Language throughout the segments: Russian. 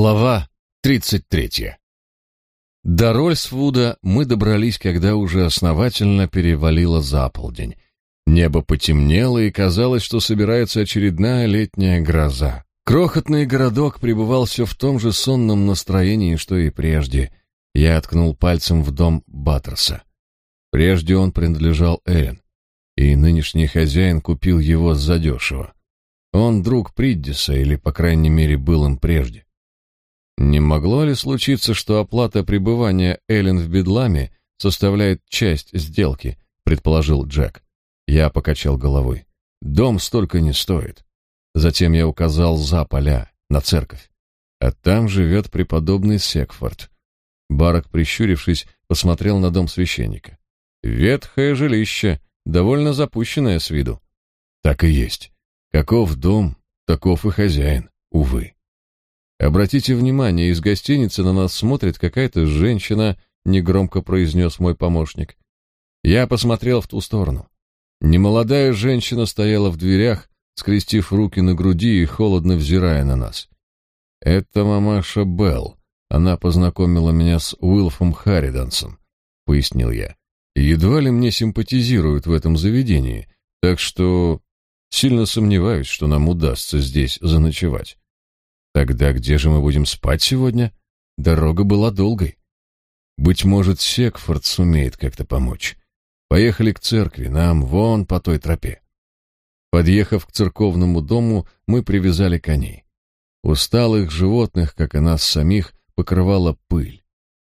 Глава 33. До Рольсвуда мы добрались, когда уже основательно перевалило за полдень. Небо потемнело, и казалось, что собирается очередная летняя гроза. Крохотный городок пребывал все в том же сонном настроении, что и прежде. Я ткнул пальцем в дом Баттерса. Прежде он принадлежал Эллен, и нынешний хозяин купил его задешево. Он друг Приддиса, или, по крайней мере, был им прежде. Не могло ли случиться, что оплата пребывания Эллен в Бедламе составляет часть сделки, предположил Джек. Я покачал головой. Дом столько не стоит. Затем я указал за поля, на церковь. А там живет преподобный Секфорд. Барак, прищурившись, посмотрел на дом священника. Ветхое жилище, довольно запущенное с виду. Так и есть. Каков дом, таков и хозяин, увы. Обратите внимание, из гостиницы на нас смотрит какая-то женщина, негромко произнес мой помощник. Я посмотрел в ту сторону. Немолодая женщина стояла в дверях, скрестив руки на груди и холодно взирая на нас. Это мамаша Белл. Она познакомила меня с Уилфом Харридансом, пояснил я. Едва ли мне симпатизируют в этом заведении, так что Сильно сомневаюсь, что нам удастся здесь заночевать. Тогда где же мы будем спать сегодня? Дорога была долгой. Быть может, Секфорд сумеет как-то помочь. Поехали к церкви, нам вон по той тропе. Подъехав к церковному дому, мы привязали коней. Усталых животных, как и нас самих, покрывала пыль.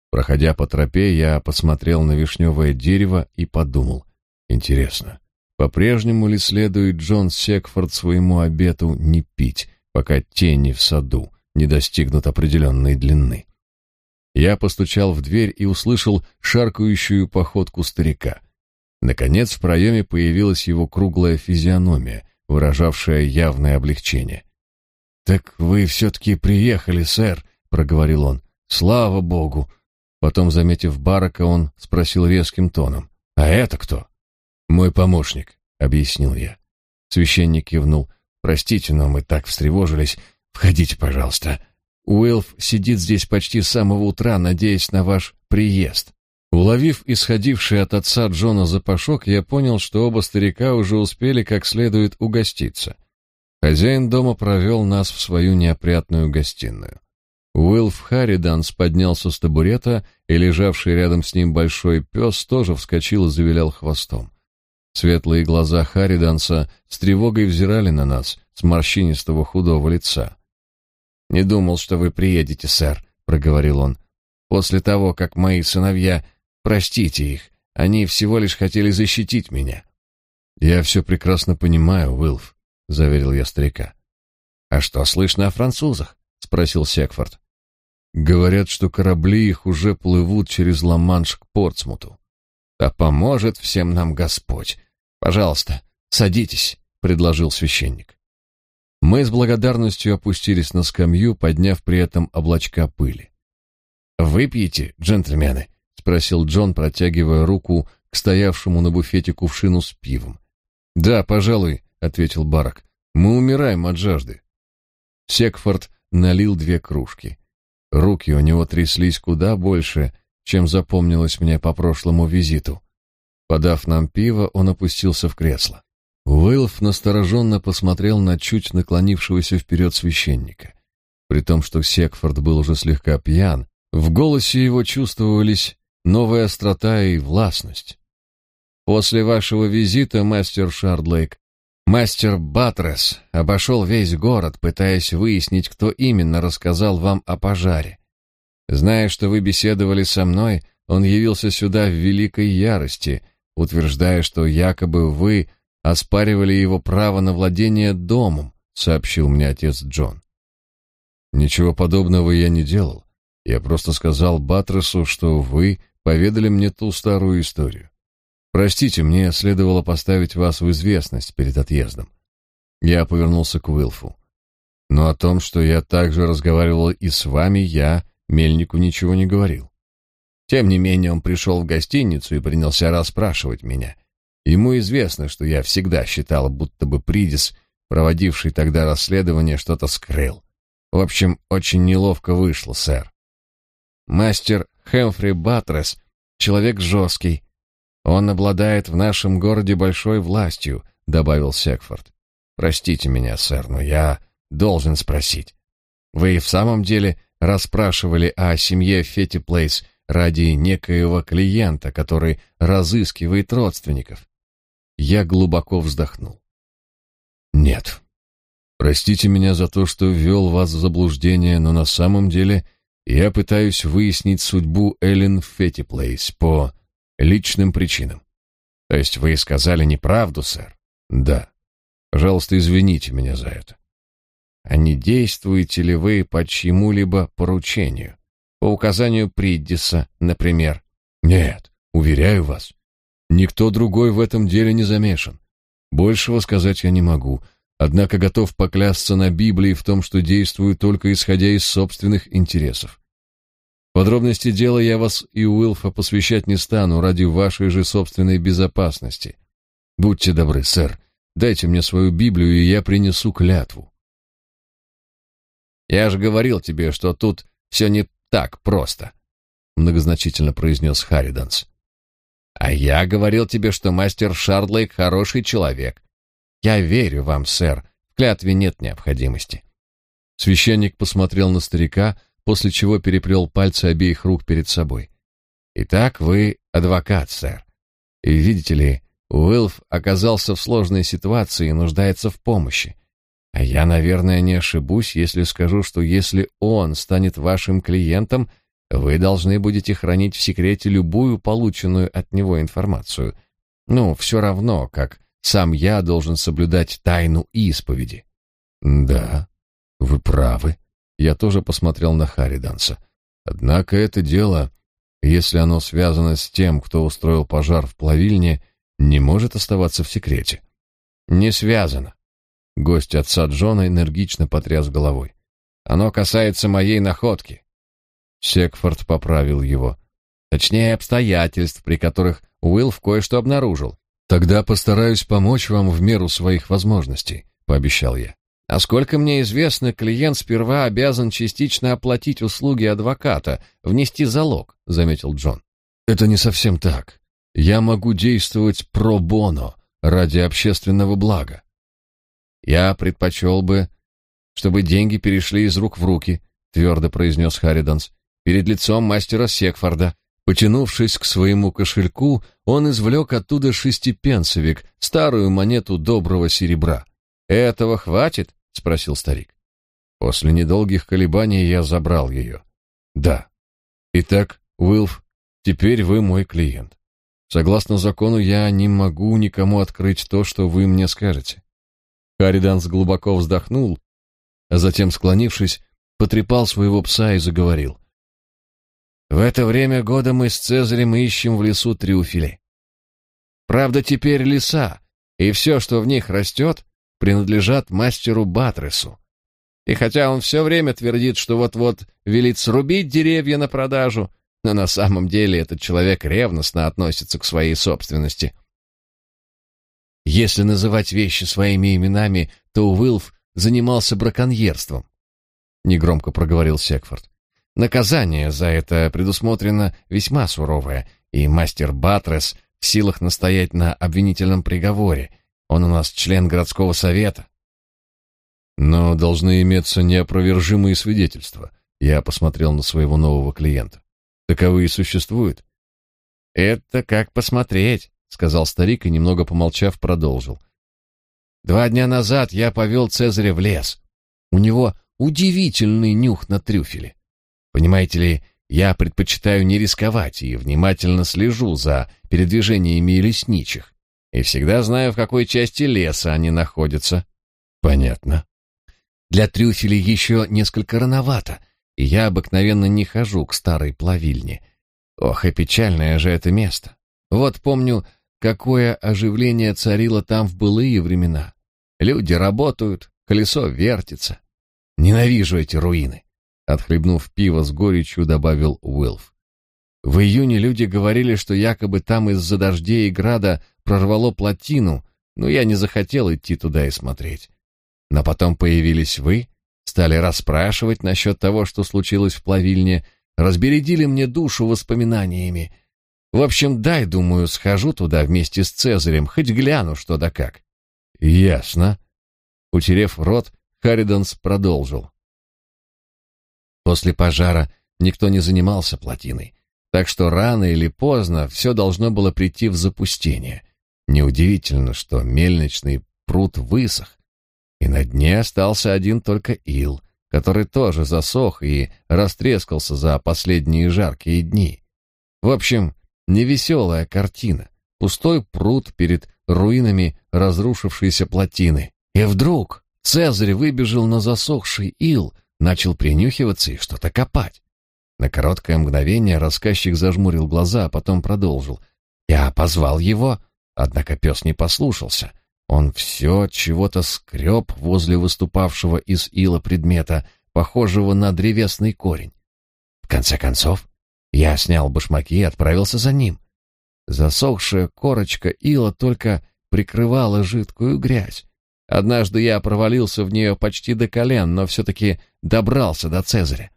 Проходя по тропе, я посмотрел на вишневое дерево и подумал: интересно, по-прежнему ли следует Джон Секфорд своему обету не пить, пока тени в саду не достигнут определенной длины? Я постучал в дверь и услышал шаркающую походку старика. Наконец в проеме появилась его круглая физиономия, выражавшая явное облегчение. «Так вы все-таки приехали, сэр», — проговорил он. «Слава богу!» Потом, заметив Барака, он спросил резким тоном. «А это кто?» «Мой помощник», — объяснил я. Священник кивнул. «Простите, но мы так встревожились. Входите, пожалуйста. Уилф сидит здесь почти с самого утра, надеясь на ваш приезд». Уловив исходивший от отца Джона запашок, я понял, что оба старика уже успели как следует угоститься. Хозяин дома провел нас в свою неопрятную гостиную. Уилф Харриданс поднялся с табурета, и лежавший рядом с ним большой пес тоже вскочил и завилял хвостом. Светлые глаза Хариданса с тревогой взирали на нас с морщинистого худого лица. «Не думал, что вы приедете, сэр», — проговорил он. «После того, как мои сыновья... Простите их, они всего лишь хотели защитить меня». «Я все прекрасно понимаю, Уилф», — заверил я старика. «А что слышно о французах?» — спросил Секфорд. «Говорят, что корабли их уже плывут через Ла-Манш к Портсмуту. Да поможет всем нам Господь. Пожалуйста, садитесь, предложил священник. Мы с благодарностью опустились на скамью, подняв при этом облачка пыли. Выпьете, джентльмены? спросил Джон, протягивая руку к стоявшему на буфете кувшину с пивом. Да, пожалуй, ответил Барак. Мы умираем от жажды. Секфорд налил две кружки. Руки у него тряслись куда больше, чем запомнилось мне по прошлому визиту. Подав нам пиво, он опустился в кресло. Уилф настороженно посмотрел на чуть наклонившегося вперед священника. При том, что Секфорд был уже слегка пьян, в голосе его чувствовались новая острота и властность. После вашего визита, мастер Шардлейк, мастер Батрес обошел весь город, пытаясь выяснить, кто именно рассказал вам о пожаре. Зная, что вы беседовали со мной, он явился сюда в великой ярости, утверждая, что якобы вы оспаривали его право на владение домом, сообщил мне отец Джон. Ничего подобного я не делал. Я просто сказал Батресу, что вы поведали мне ту старую историю. Простите, мне следовало поставить вас в известность перед отъездом. Я повернулся к Уилфу. Но о том, что я также разговаривал и с вами, я Мельнику ничего не говорил. Тем не менее, он пришел в гостиницу и принялся расспрашивать меня. Ему известно, что я всегда считал, будто бы Придис, проводивший тогда расследование, что-то скрыл. В общем, очень неловко вышло, сэр. Мастер Хэмфри Батрес — человек жесткий. Он обладает в нашем городе большой властью, — добавил Секфорд. Простите меня, сэр, но я должен спросить. Вы в самом деле расспрашивали о семье Фетти Плейс ради некоего клиента, который разыскивает родственников? Я глубоко вздохнул. Нет. Простите меня за то, что ввел вас в заблуждение, но на самом деле я пытаюсь выяснить судьбу Эллен Феттиплейс по личным причинам. То есть вы сказали неправду, сэр? Да. Пожалуйста, извините меня за это. А не действуете ли вы по чьему-либо поручению? По указанию Приддиса, например? Нет, уверяю вас. Никто другой в этом деле не замешан. Большего сказать я не могу, однако готов поклясться на Библии в том, что действую только исходя из собственных интересов. Подробности дела я вас и Уилфа посвящать не стану ради вашей же собственной безопасности. Будьте добры, сэр, дайте мне свою Библию, и я принесу клятву. Я же говорил тебе, что тут все не так просто, многозначительно произнес Харриданс. А я говорил тебе, что мастер Шардлейк хороший человек. Я верю вам, сэр. В клятве нет необходимости. Священник посмотрел на старика, после чего переплел пальцы обеих рук перед собой. Итак, вы адвокат, сэр. И видите ли, Уилф оказался в сложной ситуации и нуждается в помощи. А я, наверное, не ошибусь, если скажу, что если он станет вашим клиентом, вы должны будете хранить в секрете любую полученную от него информацию. Ну, все равно, как сам я должен соблюдать тайну исповеди. Да, вы правы. Я тоже посмотрел на Хариданса. Однако это дело, если оно связано с тем, кто устроил пожар в плавильне, не может оставаться в секрете. Не связано. Гость отца Джона энергично потряс головой. Оно касается моей находки. Секфорд поправил его. Точнее, обстоятельств, при которых Уилл кое-что обнаружил. Тогда постараюсь помочь вам в меру своих возможностей, пообещал я. А сколько мне известно, клиент сперва обязан частично оплатить услуги адвоката, внести залог, заметил Джон. Это не совсем так. Я могу действовать про боно ради общественного блага. Я предпочел бы, чтобы деньги перешли из рук в руки, твердо произнес Харриданс перед лицом мастера Секфорда. Потянувшись к своему кошельку, он извлек оттуда шестипенсовик, старую монету доброго серебра. «Этого хватит?» — спросил старик. После недолгих колебаний я забрал ее. «Да. Итак, Уилф, теперь вы мой клиент. Согласно закону, я не могу никому открыть то, что вы мне скажете». Хариданс глубоко вздохнул, а затем, склонившись, потрепал своего пса и заговорил. В это время года мы с Цезарем ищем в лесу трюфели. Правда, теперь леса, и все, что в них растет, принадлежат мастеру Батресу. И хотя он все время твердит, что вот-вот велит срубить деревья на продажу, но на самом деле этот человек ревностно относится к своей собственности. Если называть вещи своими именами, то Уилф занимался браконьерством, негромко проговорил Секфорд. Наказание за это предусмотрено весьма суровое, и мастер Батрес в силах настоять на обвинительном приговоре. Он у нас член городского совета. Но должны иметься неопровержимые свидетельства. Я посмотрел на своего нового клиента. Таковые существуют. Это как посмотреть, сказал старик и немного помолчав продолжил. Два дня назад я повел Цезаря в лес. У него удивительный нюх на трюфеле. Понимаете ли, я предпочитаю не рисковать и внимательно слежу за передвижениями лесничих. И всегда знаю, в какой части леса они находятся. Понятно. Для трюфелей еще несколько рановато, и я обыкновенно не хожу к старой плавильне. Ох, и печальное же это место. Вот помню, какое оживление царило там в былые времена. Люди работают, колесо вертится. Ненавижу эти руины. Отхлебнув пиво с горечью, добавил Уилф. В июне люди говорили, что якобы там из-за дождей и града прорвало плотину, но я не захотел идти туда и смотреть. Но потом появились вы, стали расспрашивать насчет того, что случилось в плавильне, разбередили мне душу воспоминаниями. В общем, дай, думаю, схожу туда вместе с Цезарем, хоть гляну, что да как. Ясно. Утерев рот, Харриданс продолжил. После пожара никто не занимался плотиной, так что рано или поздно все должно было прийти в запустение. Неудивительно, что мельничный пруд высох, и на дне остался один только ил, который тоже засох и растрескался за последние жаркие дни. В общем, невеселая картина. Пустой пруд перед руинами разрушившейся плотины. И вдруг Цезарь выбежал на засохший ил, начал принюхиваться и что-то копать. На короткое мгновение рассказчик зажмурил глаза, а потом продолжил. Я позвал его, однако пес не послушался. Он все чего-то скреб возле выступавшего из ила предмета, похожего на древесный корень. В конце концов, я снял башмаки и отправился за ним. Засохшая корочка ила только прикрывала жидкую грязь. Однажды я провалился в нее почти до колен, но все-таки добрался до Цезаря.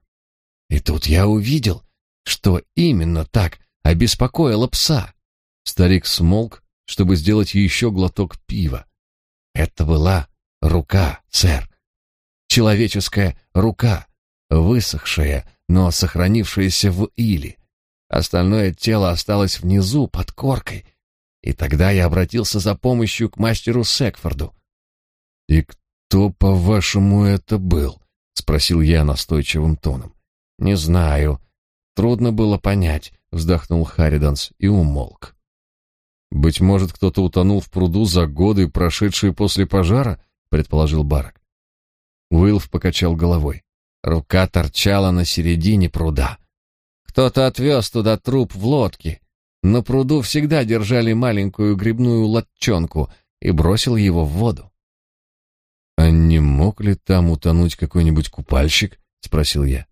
И тут я увидел, что именно так обеспокоило пса. Старик смолк, чтобы сделать еще глоток пива. Это была рука, сэр. Человеческая рука, высохшая, но сохранившаяся в иле. Остальное тело осталось внизу, под коркой. И тогда я обратился за помощью к мастеру Секфорду. «И кто, по-вашему, это был?» — спросил я настойчивым тоном. «Не знаю. Трудно было понять», — вздохнул Харриданс и умолк. «Быть может, кто-то утонул в пруду за годы, прошедшие после пожара?» — предположил Барак. Уилф покачал головой. Рука торчала на середине пруда. Кто-то отвез туда труп в лодке. На пруду всегда держали маленькую грибную лодчонку и бросил его в воду. «А не мог ли там утонуть какой-нибудь купальщик?» — спросил я.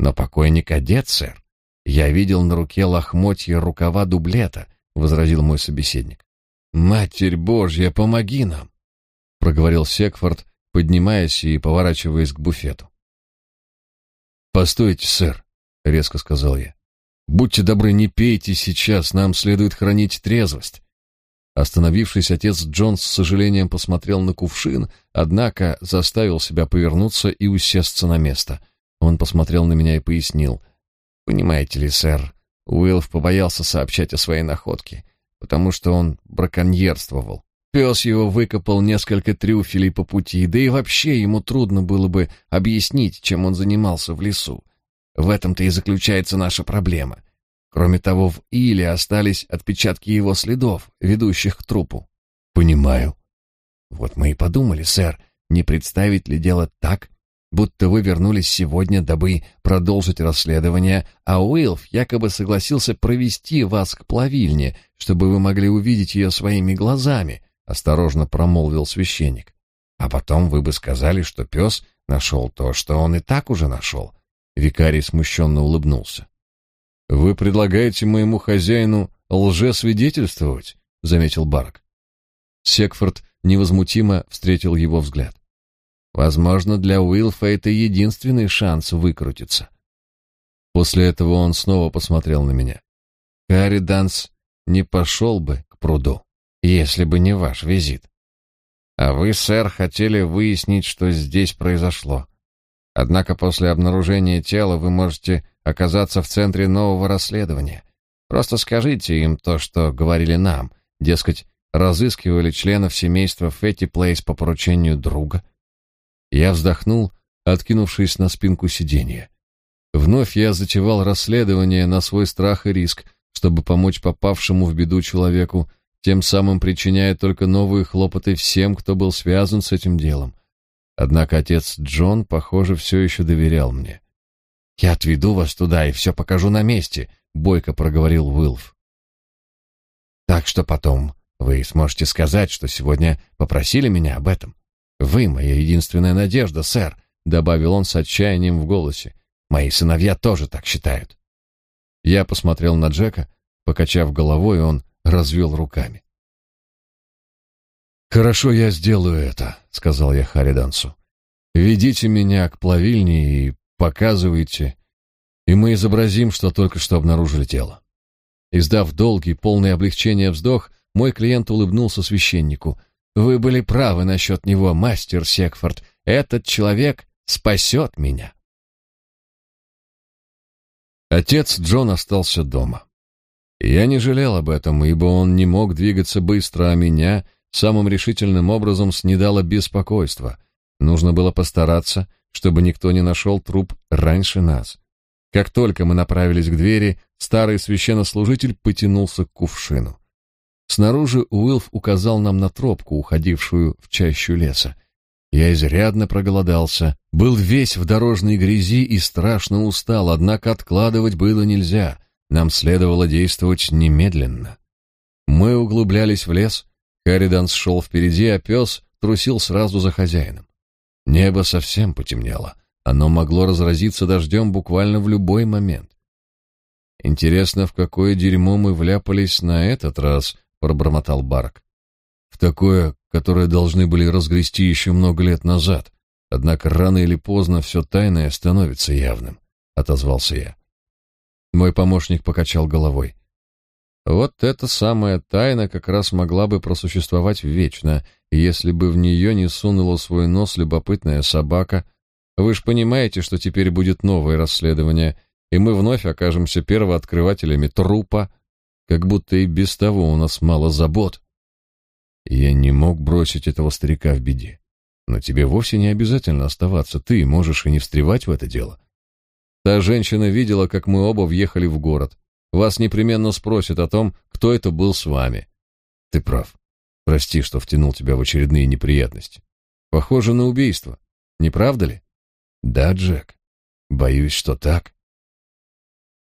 «Но покойник одет, сэр. Я видел на руке лохмотья рукава дублета», — возразил мой собеседник. «Матерь Божья, помоги нам!» — проговорил Секфорд, поднимаясь и поворачиваясь к буфету. «Постойте, сэр», — резко сказал я. «Будьте добры, не пейте сейчас, нам следует хранить трезвость. Остановившись, отец Джон с сожалением посмотрел на кувшин, однако заставил себя повернуться и усесться на место. Он посмотрел на меня и пояснил. «Понимаете ли, сэр, Уилф побоялся сообщать о своей находке, потому что он браконьерствовал. Пес его выкопал несколько трюфелей по пути, да и вообще ему трудно было бы объяснить, чем он занимался в лесу. В этом-то и заключается наша проблема. Кроме того, в Иле остались отпечатки его следов, ведущих к трупу. Понимаю. Вот мы и подумали, сэр, не представить ли дело так, будто вы вернулись сегодня, дабы продолжить расследование, а Уилф якобы согласился провести вас к плавильне, чтобы вы могли увидеть ее своими глазами, осторожно промолвил священник. А потом вы бы сказали, что пес нашел то, что он и так уже нашел. Викарий смущенно улыбнулся. Вы предлагаете моему хозяину лжесвидетельствовать, заметил Барк. Секфорд невозмутимо встретил его взгляд. Возможно, для Уилфа это единственный шанс выкрутиться. После этого он снова посмотрел на меня. Харри Данс не пошел бы к пруду, если бы не ваш визит. А вы, сэр, хотели выяснить, что здесь произошло. Однако после обнаружения тела вы можете оказаться в центре нового расследования. Просто скажите им то, что говорили нам. Дескать, разыскивали членов семейства Фетти Плейс по поручению друга. Я вздохнул, откинувшись на спинку сиденья. Вновь я затевал расследование на свой страх и риск, чтобы помочь попавшему в беду человеку, тем самым причиняя только новые хлопоты всем, кто был связан с этим делом. Однако отец Джон, похоже, все еще доверял мне. «Я отведу вас туда и все покажу на месте», — бойко проговорил Уилф. «Так что потом вы сможете сказать, что сегодня попросили меня об этом. Вы моя единственная надежда, сэр», — добавил он с отчаянием в голосе. «Мои сыновья тоже так считают». Я посмотрел на Джека, покачав головой, он развел руками. «Хорошо, я сделаю это», — сказал я Харидансу. Ведите меня к плавильне и показывайте, и мы изобразим, что только что обнаружили тело. Издав долгий, полный облегчения вздох, мой клиент улыбнулся священнику. Вы были правы насчет него, мастер Секфорд. Этот человек спасет меня. Отец Джон остался дома. Я не жалел об этом, ибо он не мог двигаться быстро, а меня самым решительным образом снедало беспокойство. Нужно было постараться, чтобы никто не нашел труп раньше нас. Как только мы направились к двери, старый священнослужитель потянулся к кувшину. Снаружи Уилф указал нам на тропку, уходившую в чащу леса. Я изрядно проголодался, был весь в дорожной грязи и страшно устал, однако откладывать было нельзя. Нам следовало действовать немедленно. Мы углублялись в лес, Хариданс шел впереди, а пес трусил сразу за хозяином. Небо совсем потемнело. Оно могло разразиться дождем буквально в любой момент. Интересно, в какое дерьмо мы вляпались на этот раз, пробормотал Барк. В такое, которое должны были разгрести еще много лет назад. Однако рано или поздно все тайное становится явным, отозвался я. Мой помощник покачал головой. Вот эта самая тайна как раз могла бы просуществовать вечно, если бы в нее не сунула свой нос любопытная собака. Вы ж понимаете, что теперь будет новое расследование, и мы вновь окажемся первооткрывателями трупа, как будто и без того у нас мало забот. Я не мог бросить этого старика в беде. Но тебе вовсе не обязательно оставаться, ты можешь и не встревать в это дело. Та женщина видела, как мы оба въехали в город. Вас непременно спросят о том, кто это был с вами. Ты прав. Прости, что втянул тебя в очередные неприятности. Похоже на убийство, не правда ли? Да, Джек. Боюсь, что так.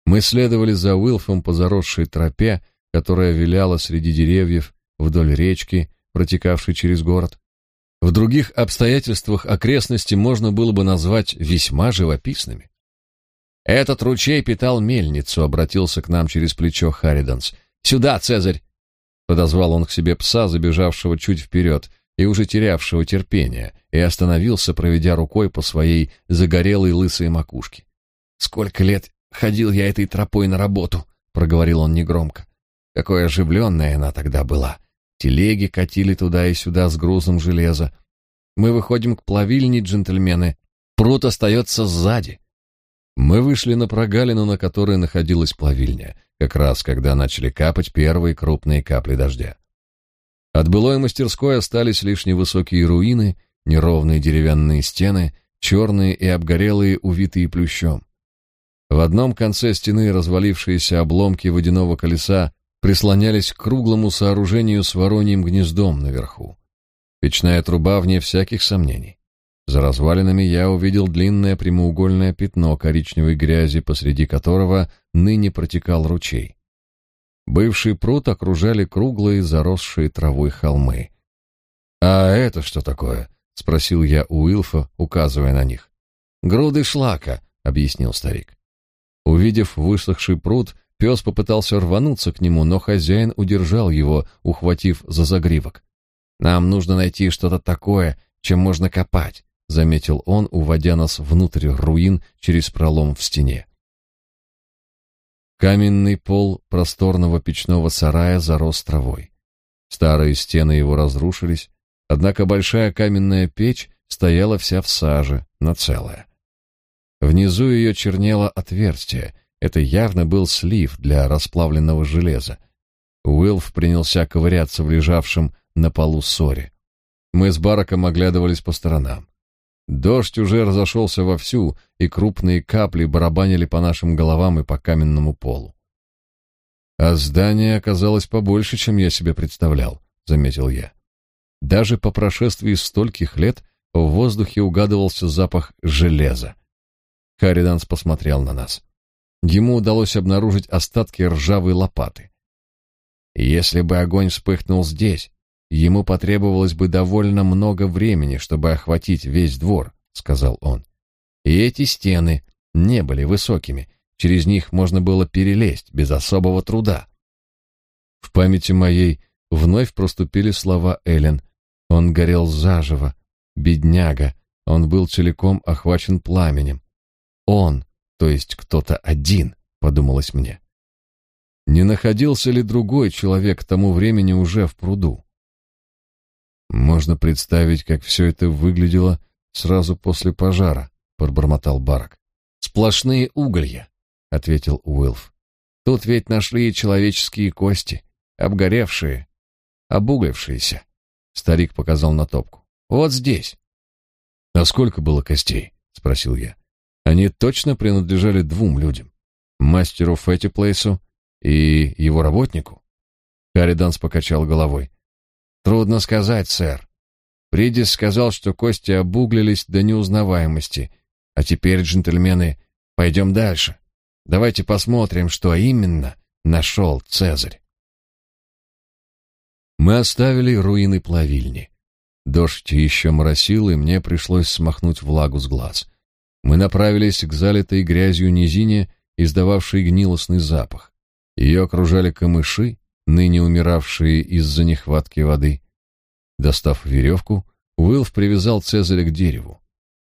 Мы следовали за Уилфом по заросшей тропе, которая виляла среди деревьев вдоль речки, протекавшей через город. В других обстоятельствах окрестности можно было бы назвать весьма живописными. Этот ручей питал мельницу, обратился к нам через плечо Харриданс. Сюда, Цезарь, подозвал он к себе пса, забежавшего чуть вперед и уже терявшего терпение, и остановился, проведя рукой по своей загорелой лысой макушке. Сколько лет ходил я этой тропой на работу, проговорил он негромко. Какой оживленная она тогда была. Телеги катили туда и сюда с грузом железа. Мы выходим к плавильне, джентльмены. Пруд остается сзади. Мы вышли на прогалину, на которой находилась плавильня, как раз когда начали капать первые крупные капли дождя. От былой мастерской остались лишь невысокие руины, неровные деревянные стены, черные и обгорелые, увитые плющом. В одном конце стены развалившиеся обломки водяного колеса прислонялись к круглому сооружению с вороньим гнездом наверху. Печная труба вне всяких сомнений. За развалинами я увидел длинное прямоугольное пятно коричневой грязи, посреди которого ныне протекал ручей. Бывший пруд окружали круглые, заросшие травой холмы. «А это что такое?» — спросил я у Уилфа, указывая на них. «Груды шлака», — объяснил старик. Увидев высохший пруд, пес попытался рвануться к нему, но хозяин удержал его, ухватив за загривок. «Нам нужно найти что-то такое, чем можно копать заметил он, уводя нас внутрь руин через пролом в стене. Каменный пол просторного печного сарая зарос травой. Старые стены его разрушились, однако большая каменная печь стояла вся в саже, на целое. Внизу ее чернело отверстие. Это явно был слив для расплавленного железа. Уилф принялся ковыряться в лежавшем на полу ссоре. Мы с Бараком оглядывались по сторонам. Дождь уже разошелся вовсю, и крупные капли барабанили по нашим головам и по каменному полу. А здание оказалось побольше, чем я себе представлял, заметил я. Даже по прошествии стольких лет в воздухе угадывался запах железа. Хариданс посмотрел на нас. Ему удалось обнаружить остатки ржавой лопаты. Если бы огонь вспыхнул здесь, Ему потребовалось бы довольно много времени, чтобы охватить весь двор, сказал он. И эти стены не были высокими, через них можно было перелезть без особого труда. В памяти моей вновь проступили слова Элен. Он горел заживо, бедняга, он был целиком охвачен пламенем. Он, то есть кто-то один, подумалось мне. Не находился ли другой человек к тому времени уже в пруду? Можно представить, как все это выглядело сразу после пожара, пробормотал Барак. Сплошные уголья, ответил Уилф. Тут ведь нашли человеческие кости, обгоревшие, обуглившиеся. Старик показал на топку. Вот здесь. А сколько было костей? спросил я. Они точно принадлежали двум людям: мастеру Феттиплейсу и его работнику. Кариданс покачал головой. Трудно сказать, сэр. Придис сказал, что кости обуглились до неузнаваемости. А теперь, джентльмены, пойдем дальше. Давайте посмотрим, что именно нашел Цезарь. Мы оставили руины плавильни. Дождь еще моросил, и мне пришлось смахнуть влагу с глаз. Мы направились к залитой грязью низине, издававшей гнилостный запах. Ее окружали камыши, ныне умиравшие из-за нехватки воды. Достав веревку, Уилф привязал Цезаря к дереву.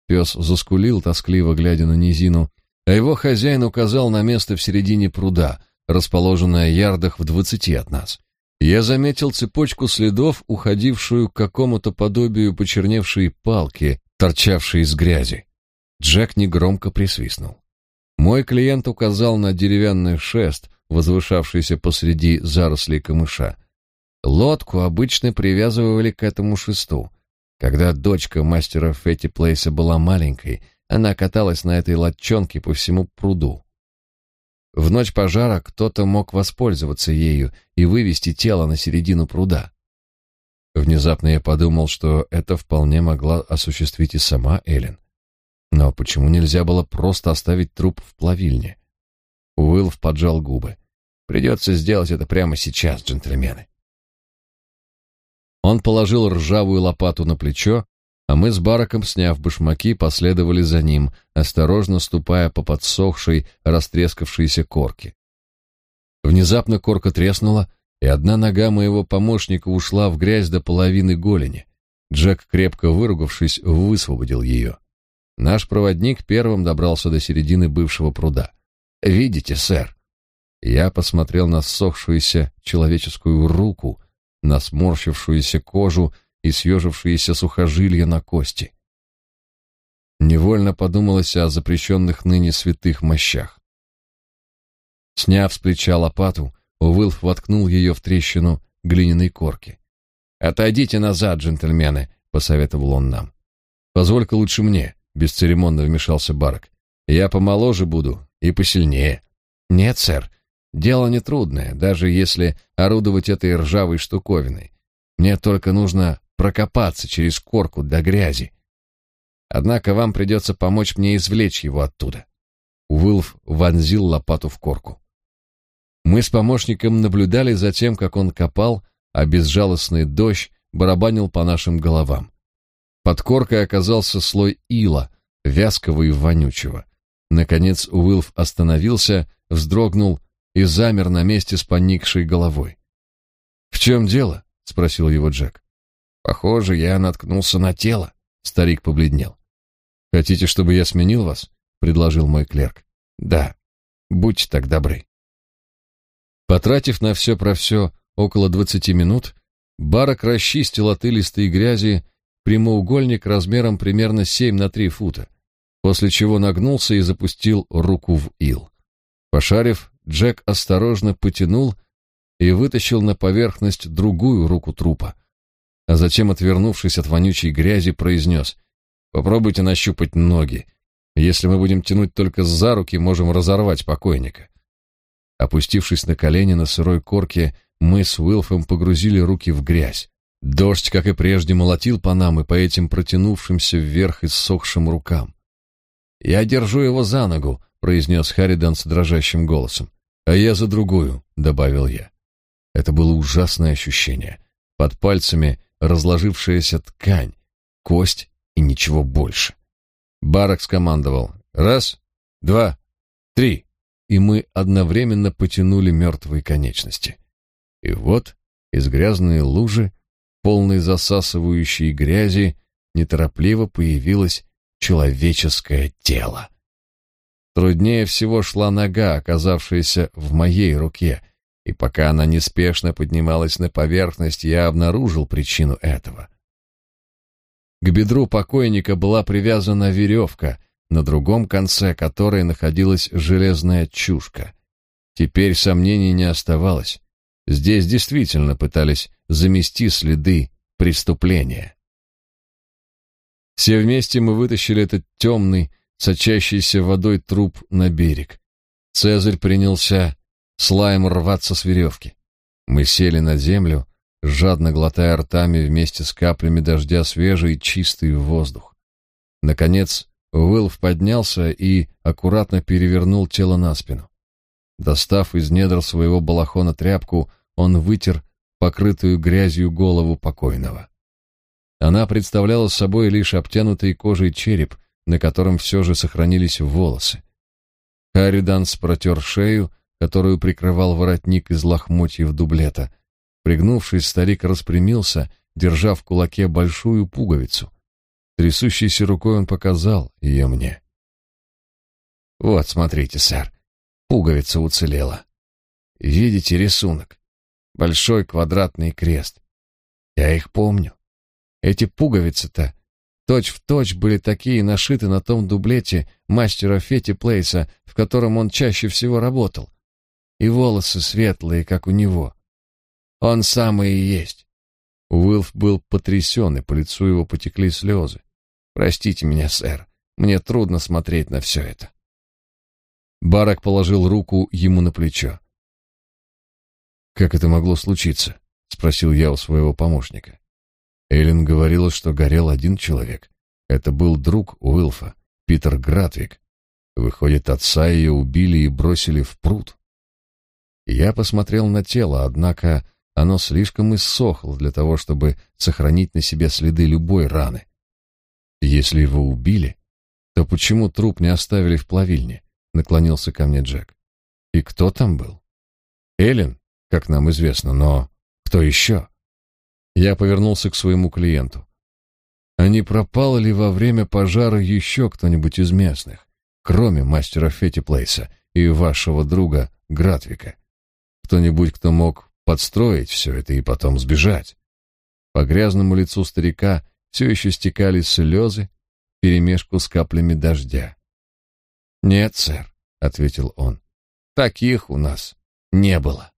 Пес заскулил, тоскливо глядя на низину, а его хозяин указал на место в середине пруда, расположенное ярдах в двадцати от нас. Я заметил цепочку следов, уходившую к какому-то подобию почерневшей палки, торчавшей из грязи. Джек негромко присвистнул. Мой клиент указал на деревянный шест, возвышавшийся посреди зарослей камыша. Лодку обычно привязывали к этому шесту. Когда дочка мастера Фетти Плейса была маленькой, она каталась на этой лодчонке по всему пруду. В ночь пожара кто-то мог воспользоваться ею и вывести тело на середину пруда. Внезапно я подумал, что это вполне могла осуществить и сама Эллен. Но почему нельзя было просто оставить труп в плавильне? Уилл поджал губы. Придется сделать это прямо сейчас, джентльмены. Он положил ржавую лопату на плечо, а мы с Бараком, сняв башмаки, последовали за ним, осторожно ступая по подсохшей, растрескавшейся корке. Внезапно корка треснула, и одна нога моего помощника ушла в грязь до половины голени. Джек, крепко выругавшись, высвободил ее. Наш проводник первым добрался до середины бывшего пруда. «Видите, сэр?» Я посмотрел на ссохшуюся человеческую руку, на сморщившуюся кожу и съежившиеся сухожилия на кости. Невольно подумалось о запрещенных ныне святых мощах. Сняв с плеча лопату, Уилф воткнул ее в трещину глиняной корки. «Отойдите назад, джентльмены», — посоветовал он нам. «Позволь-ка лучше мне», — бесцеремонно вмешался Барк. «Я помоложе буду и посильнее». «Нет, сэр, Дело нетрудное, даже если орудовать этой ржавой штуковиной. Мне только нужно прокопаться через корку до грязи. Однако вам придется помочь мне извлечь его оттуда. Уилф вонзил лопату в корку. Мы с помощником наблюдали за тем, как он копал, а безжалостный дождь барабанил по нашим головам. Под коркой оказался слой ила, вязкого и вонючего. Наконец Уилф остановился, вздрогнул и замер на месте с поникшей головой. «В чем дело?» — спросил его Джек. «Похоже, я наткнулся на тело», — старик побледнел. «Хотите, чтобы я сменил вас?» — предложил мой клерк. «Да, будьте так добры». Потратив на все про все около двадцати минут, Барак расчистил от илистой грязи прямоугольник размером примерно семь на три фута, после чего нагнулся и запустил руку в ил. Пошарив, Джек осторожно потянул и вытащил на поверхность другую руку трупа, а затем, отвернувшись от вонючей грязи, произнес «Попробуйте нащупать ноги. Если мы будем тянуть только за руки, можем разорвать покойника». Опустившись на колени на сырой корке, мы с Уилфом погрузили руки в грязь. Дождь, как и прежде, молотил по нам и по этим протянувшимся вверх иссохшим рукам. «Я держу его за ногу», — произнес Харридан с дрожащим голосом. «А я за другую», — добавил я. Это было ужасное ощущение. Под пальцами разложившаяся ткань, кость и ничего больше. Барак скомандовал «Раз, два, три», и мы одновременно потянули мертвые конечности. И вот из грязной лужи, полной засасывающей грязи, неторопливо появилась человеческое тело. Труднее всего шла нога, оказавшаяся в моей руке, и пока она неспешно поднималась на поверхность, я обнаружил причину этого. К бедру покойника была привязана веревка, на другом конце которой находилась железная чушка. Теперь сомнений не оставалось. Здесь действительно пытались замести следы преступления. Все вместе мы вытащили этот темный, сочащийся водой труп на берег. Цезарь принялся слайм рваться с веревки. Мы сели на землю, жадно глотая ртами вместе с каплями дождя свежий чистый воздух. Наконец, Уилф поднялся и аккуратно перевернул тело на спину. Достав из недр своего балахона тряпку, он вытер покрытую грязью голову покойного. Она представляла собой лишь обтянутый кожей череп, на котором все же сохранились волосы. Хариданс протер шею, которую прикрывал воротник из лохмотьев дублета. Пригнувшись, старик распрямился, держа в кулаке большую пуговицу. Трясущейся рукой он показал ее мне. «Вот, смотрите, сэр, пуговица уцелела. Видите рисунок? Большой квадратный крест. Я их помню. Эти пуговицы-то точь-в-точь были такие нашиты на том дублете мастера Фетти Плейса, в котором он чаще всего работал. И волосы светлые, как у него. Он самый и есть. Уилф был потрясен, и по лицу его потекли слезы. «Простите меня, сэр, мне трудно смотреть на все это». Барак положил руку ему на плечо. «Как это могло случиться?» — спросил я у своего помощника. Эллен говорила, что горел один человек. Это был друг Уилфа, Питер Гратвик. Выходит, отца ее убили и бросили в пруд. Я посмотрел на тело, однако оно слишком иссохло для того, чтобы сохранить на себе следы любой раны. Если его убили, то почему труп не оставили в плавильне? Наклонился ко мне Джек. И кто там был? Эллен, как нам известно, но кто еще? Я повернулся к своему клиенту. А не пропал ли во время пожара еще кто-нибудь из местных, кроме мастера Фетти Плейса и вашего друга Гратвика? Кто-нибудь, кто мог подстроить все это и потом сбежать? По грязному лицу старика все еще стекали слезы, перемешку с каплями дождя. «Нет, сэр», — ответил он, — «таких у нас не было».